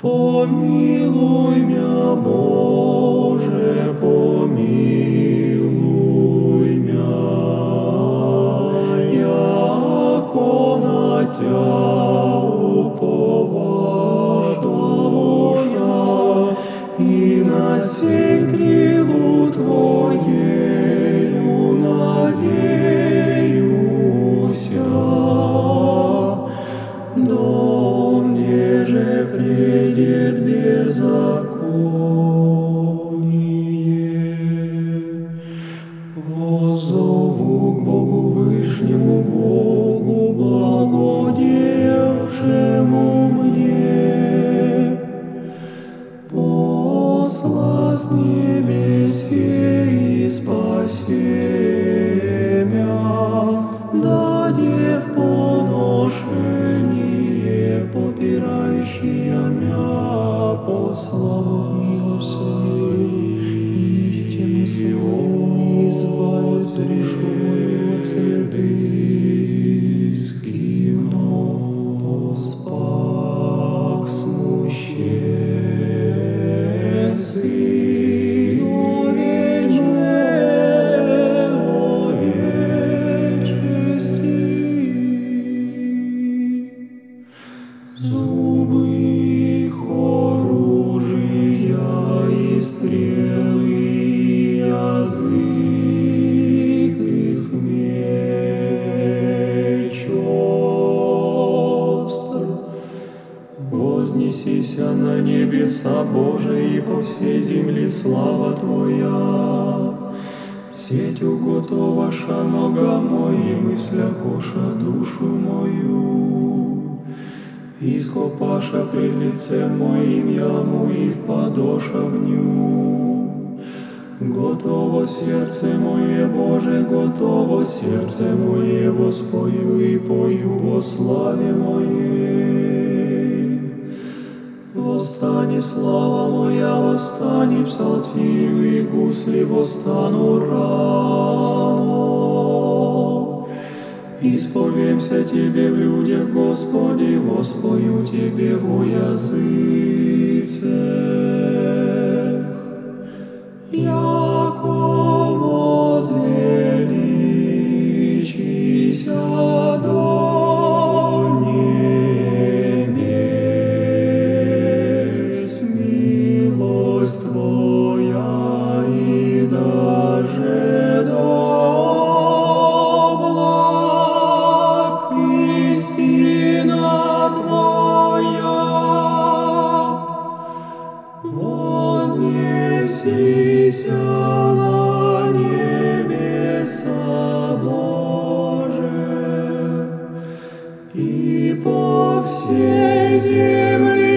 Помилуй мя, Боже, помилуй мя, яко на Тя уповаждовя, и на сень крилу придет беззаконие. Воззову к Богу Вышнему, Богу благодевшему мне. Посла с небесе и спасе мя послал своей истину свой избавил срешую следы Вознесися на небеса Божии и по всей земле слава Твоя. Сеть уготоваша нога мои, мысля коша душу мою. Ископаша пред лицем моим яму и впадоша в ню. Готово сердце мое, Боже, готово сердце мое, воспою и пою во славе моей. Восстани, слава моя, восстани, псалтирю и гусли восстану рано. Исповемся Тебе в людях, Господи, воспою Тебе во языце. Вознесся на небеса Боже, и по всей земле